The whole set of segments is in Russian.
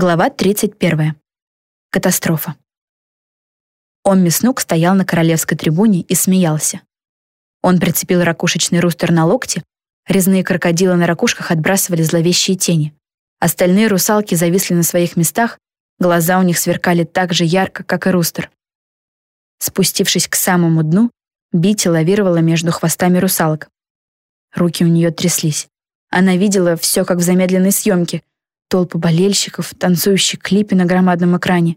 Глава 31. Катастрофа. Омми Снук стоял на королевской трибуне и смеялся. Он прицепил ракушечный рустер на локте, резные крокодилы на ракушках отбрасывали зловещие тени. Остальные русалки зависли на своих местах, глаза у них сверкали так же ярко, как и рустер. Спустившись к самому дну, Бити лавировала между хвостами русалок. Руки у нее тряслись. Она видела все, как в замедленной съемке — толпы болельщиков, танцующие клипы на громадном экране.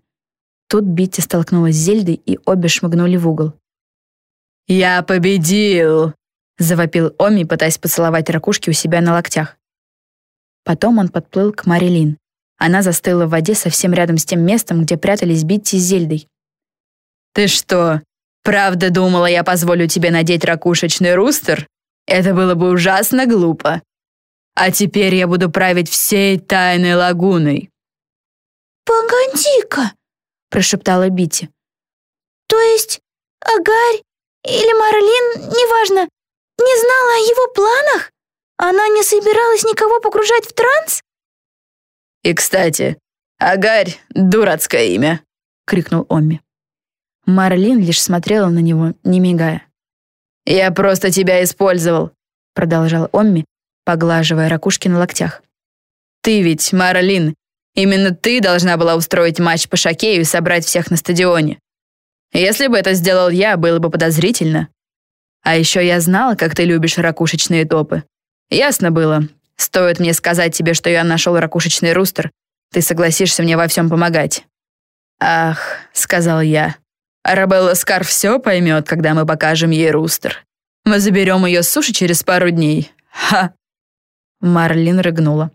Тут Битти столкнулась с Зельдой, и обе шмыгнули в угол. «Я победил!» — завопил Оми, пытаясь поцеловать ракушки у себя на локтях. Потом он подплыл к Марилин. Она застыла в воде совсем рядом с тем местом, где прятались Битти с Зельдой. «Ты что, правда думала, я позволю тебе надеть ракушечный рустер? Это было бы ужасно глупо. А теперь я буду править всей тайной лагуной». «Погоди-ка», — прошептала Бити. «То есть Агарь или Марлин, неважно, не знала о его планах? Она не собиралась никого погружать в транс?» «И, кстати, Агарь — дурацкое имя», — крикнул Омми. Марлин лишь смотрела на него, не мигая. «Я просто тебя использовал», — продолжал Омми, поглаживая ракушки на локтях. «Ты ведь, Марлин, именно ты должна была устроить матч по шокею и собрать всех на стадионе. Если бы это сделал я, было бы подозрительно. А еще я знала, как ты любишь ракушечные топы. Ясно было. Стоит мне сказать тебе, что я нашел ракушечный рустер, ты согласишься мне во всем помогать». «Ах», — сказал я, — «Арабелла Скар все поймет, когда мы покажем ей рустер. Мы заберем ее с суши через пару дней. Ха!» Марлин рыгнула.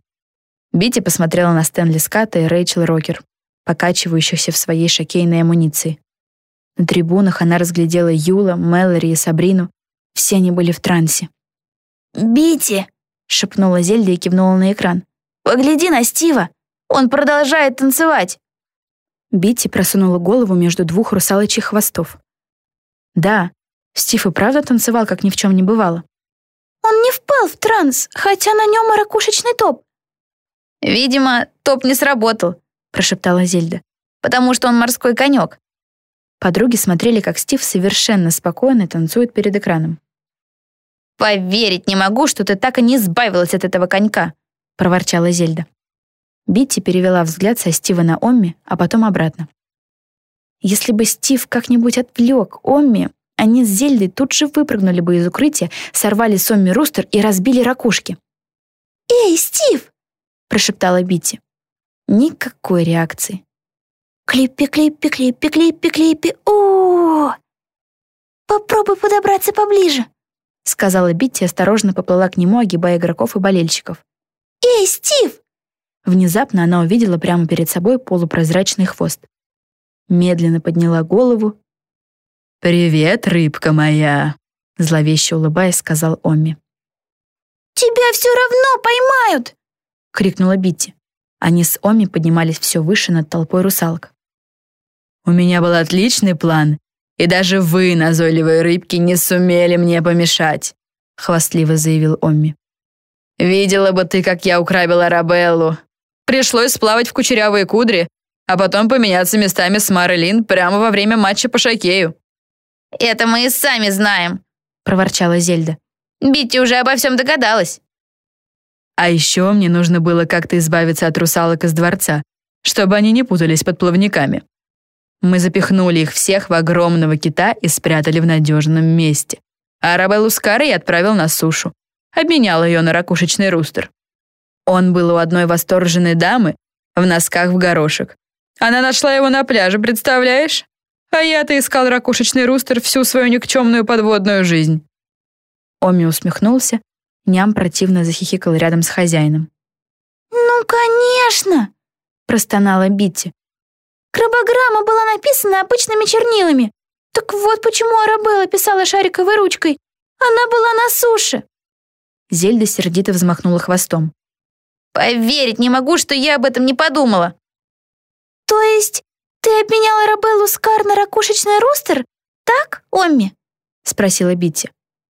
Бити посмотрела на Стэнли Скатта и Рэйчел Рокер, покачивающихся в своей шокейной амуниции. На трибунах она разглядела Юла, Мэлори и Сабрину. Все они были в трансе. «Бити!» — шепнула Зельда и кивнула на экран. «Погляди на Стива! Он продолжает танцевать!» Бити просунула голову между двух русалочьих хвостов. Да, Стив и правда танцевал, как ни в чем не бывало. Он не впал в транс, хотя на нем и ракушечный топ. «Видимо, топ не сработал», — прошептала Зельда, «потому что он морской конек». Подруги смотрели, как Стив совершенно спокойно танцует перед экраном. «Поверить не могу, что ты так и не избавилась от этого конька», — проворчала Зельда. Битти перевела взгляд со Стива на Омми, а потом обратно. Если бы Стив как-нибудь отвлек Омми, они с Зельдой тут же выпрыгнули бы из укрытия, сорвали Сомми Рустер и разбили ракушки. «Эй, Стив!» — прошептала Битти. Никакой реакции. «Клиппи, клиппи, клиппи, клиппи, клиппи, о, Попробуй подобраться поближе», — сказала Битти, осторожно поплыла к нему, огибая игроков и болельщиков. «Эй, Стив!» Внезапно она увидела прямо перед собой полупрозрачный хвост. Медленно подняла голову «Привет, рыбка моя!» — зловеще улыбаясь, сказал Омми. «Тебя все равно поймают!» — крикнула Битти. Они с Оми поднимались все выше над толпой русалок. «У меня был отличный план, и даже вы, назойливые рыбки, не сумели мне помешать», — хвастливо заявил Омми. «Видела бы ты, как я украбила Рабеллу. Пришлось сплавать в кучерявые кудри, а потом поменяться местами с Марилин прямо во время матча по шокею. «Это мы и сами знаем», — проворчала Зельда. «Битти уже обо всем догадалась». А еще мне нужно было как-то избавиться от русалок из дворца, чтобы они не путались под плавниками. Мы запихнули их всех в огромного кита и спрятали в надежном месте. А Арабеллу Скара я отправил на сушу. Обменял ее на ракушечный рустер. Он был у одной восторженной дамы в носках в горошек. Она нашла его на пляже, представляешь? А я-то искал ракушечный рустер всю свою никчемную подводную жизнь». Оми усмехнулся, ням противно захихикал рядом с хозяином. «Ну, конечно!» — простонала Битти. «Крабограмма была написана обычными чернилами. Так вот почему Арабелла писала шариковой ручкой. Она была на суше». Зельда сердито взмахнула хвостом. «Поверить не могу, что я об этом не подумала». «То есть «Ты обменяла Рабеллу Скар на ракушечный рустер? Так, Омми?» — спросила Битти.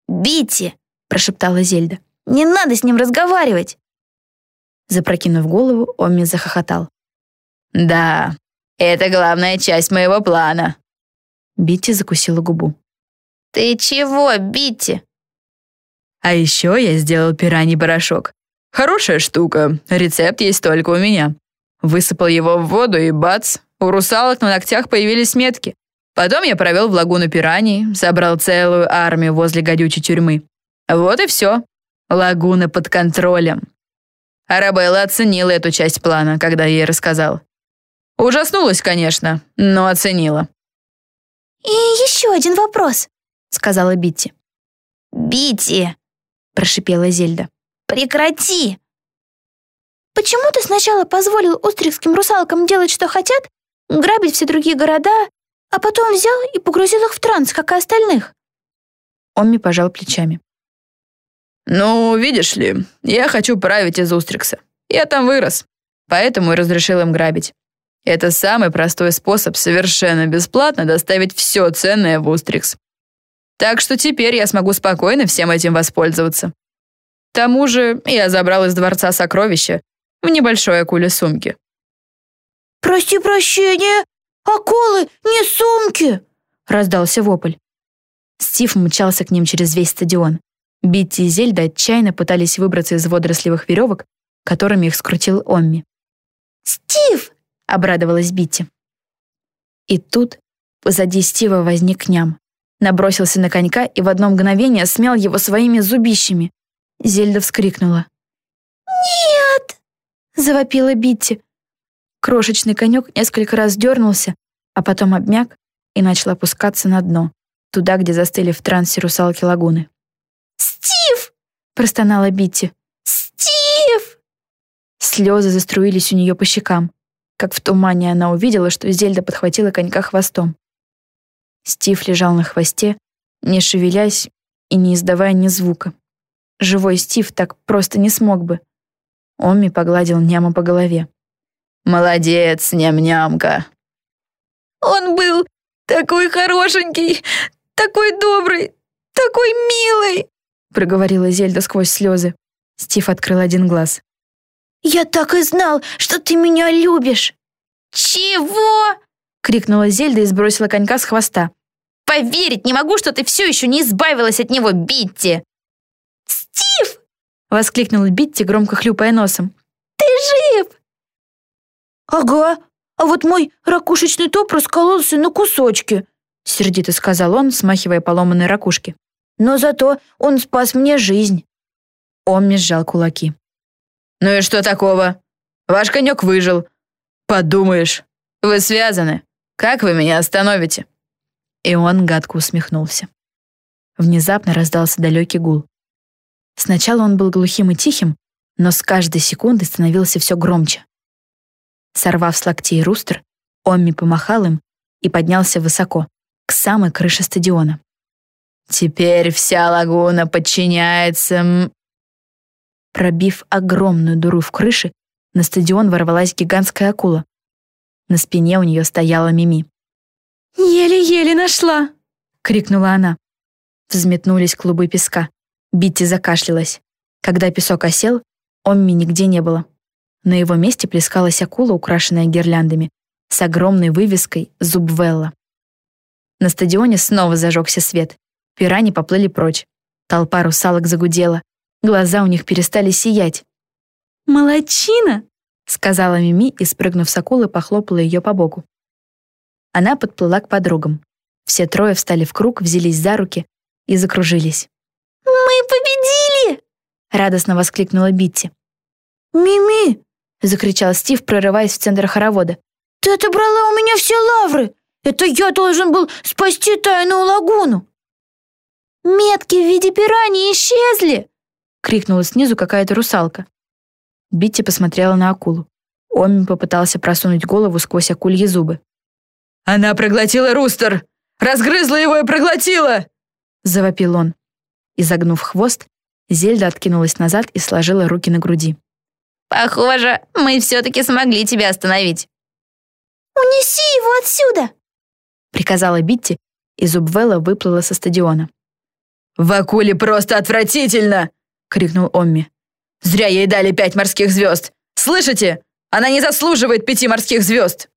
«Битти!» — прошептала Зельда. «Не надо с ним разговаривать!» Запрокинув голову, Омми захохотал. «Да, это главная часть моего плана». Битти закусила губу. «Ты чего, Битти?» «А еще я сделал пираний порошок. Хорошая штука, рецепт есть только у меня. Высыпал его в воду и бац, у русалок на ногтях появились метки. Потом я провел в лагуну пираний, собрал целую армию возле гадючей тюрьмы. Вот и все. Лагуна под контролем. Арабелла оценила эту часть плана, когда я ей рассказал. Ужаснулась, конечно, но оценила. «И еще один вопрос», — сказала Битти. «Битти!» — прошипела Зельда. «Прекрати!» «Почему ты сначала позволил устрикским русалкам делать, что хотят, грабить все другие города, а потом взял и погрузил их в транс, как и остальных?» Омми пожал плечами. «Ну, видишь ли, я хочу править из Устрикса. Я там вырос, поэтому и разрешил им грабить. Это самый простой способ совершенно бесплатно доставить все ценное в Устрикс. Так что теперь я смогу спокойно всем этим воспользоваться. К тому же я забрал из дворца сокровища в небольшой акуле сумке. «Прости прощения, акулы, не сумки!» раздался вопль. Стив мчался к ним через весь стадион. Битти и Зельда отчаянно пытались выбраться из водорослевых веревок, которыми их скрутил Омми. «Стив!» — обрадовалась Битти. И тут позади Стива возник ням. Набросился на конька и в одно мгновение смял его своими зубищами. Зельда вскрикнула. «Нет!» — завопила Битти. Крошечный конек несколько раз дернулся, а потом обмяк и начал опускаться на дно, туда, где застыли в трансе русалки лагуны. «Стив!» — простонала Битти. «Стив!» Слезы заструились у нее по щекам. Как в тумане она увидела, что Зельда подхватила конька хвостом. Стив лежал на хвосте, не шевелясь и не издавая ни звука. Живой Стив так просто не смог бы. Омми погладил Няма по голове. «Молодец, ням-нямка!» «Он был такой хорошенький, такой добрый, такой милый!» проговорила Зельда сквозь слезы. Стив открыл один глаз. «Я так и знал, что ты меня любишь!» «Чего?» — крикнула Зельда и сбросила конька с хвоста. «Поверить не могу, что ты все еще не избавилась от него, Битти!» «Стив!» — воскликнула Битти, громко хлюпая носом. «Ага, а вот мой ракушечный топ раскололся на кусочки», — сердито сказал он, смахивая поломанные ракушки. «Но зато он спас мне жизнь». Омми сжал кулаки. «Ну и что такого? Ваш конек выжил. Подумаешь, вы связаны. Как вы меня остановите?» И он гадко усмехнулся. Внезапно раздался далекий гул. Сначала он был глухим и тихим, но с каждой секундой становился все громче. Сорвав с локтей рустер, Омми помахал им и поднялся высоко, к самой крыше стадиона. «Теперь вся лагуна подчиняется...» Пробив огромную дыру в крыше, на стадион ворвалась гигантская акула. На спине у нее стояла Мими. «Еле-еле нашла!» — крикнула она. Взметнулись клубы песка. Битти закашлялась. Когда песок осел, Омми нигде не было. На его месте плескалась акула, украшенная гирляндами, с огромной вывеской «Зубвелла». На стадионе снова зажегся свет. Пирани поплыли прочь. Толпа русалок загудела. Глаза у них перестали сиять. «Молодчина!» — сказала Мими и, спрыгнув с акулы, похлопала ее по боку. Она подплыла к подругам. Все трое встали в круг, взялись за руки и закружились. «Мы победили!» — радостно воскликнула Битти. «Мими!» — закричал Стив, прорываясь в центр хоровода. «Ты отобрала у меня все лавры! Это я должен был спасти тайную лагуну!» «Метки в виде пираньи исчезли!» — крикнула снизу какая-то русалка. Битти посмотрела на акулу. Омми попытался просунуть голову сквозь акульи зубы. «Она проглотила рустер! Разгрызла его и проглотила!» — завопил он. Изогнув хвост, Зельда откинулась назад и сложила руки на груди. Похоже, мы все-таки смогли тебя остановить. «Унеси его отсюда!» — приказала Битти, и Зубвелла выплыла со стадиона. «В акуле просто отвратительно!» — крикнул Омми. «Зря ей дали пять морских звезд! Слышите? Она не заслуживает пяти морских звезд!»